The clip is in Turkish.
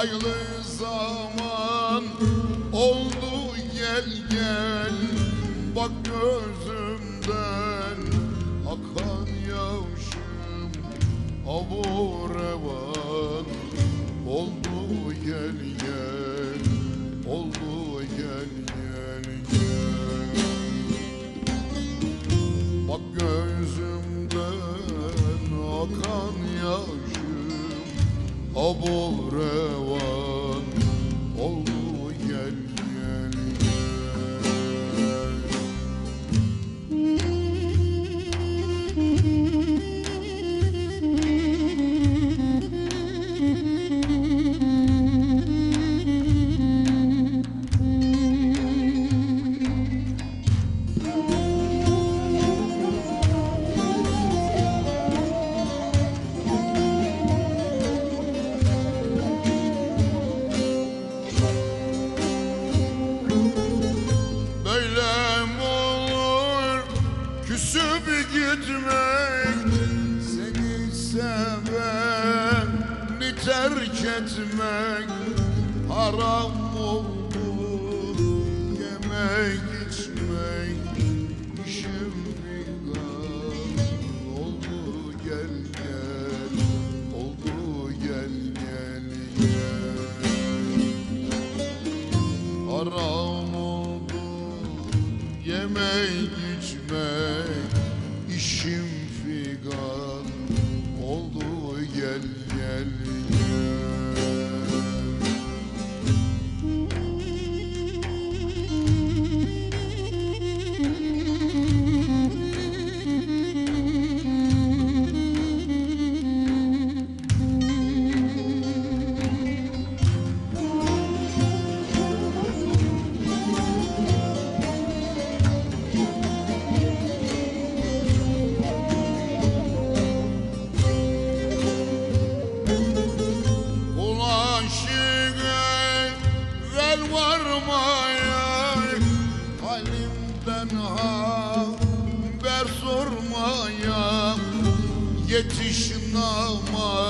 hayırlı zaman oldu gel gel. Bak gözümden akan yaşım abu revan oldu gel gel. Oldu gel gel gel. Bak gözümden akan yaşım Abul küsüp gitmek Seni seven terk etmek Haram oldu yemek içmek. İşim figan oldu gel gel. Oldu gel gel gel. Haram oldu yemek içmek varmaya Halimden haber sormaya Yetiş namaz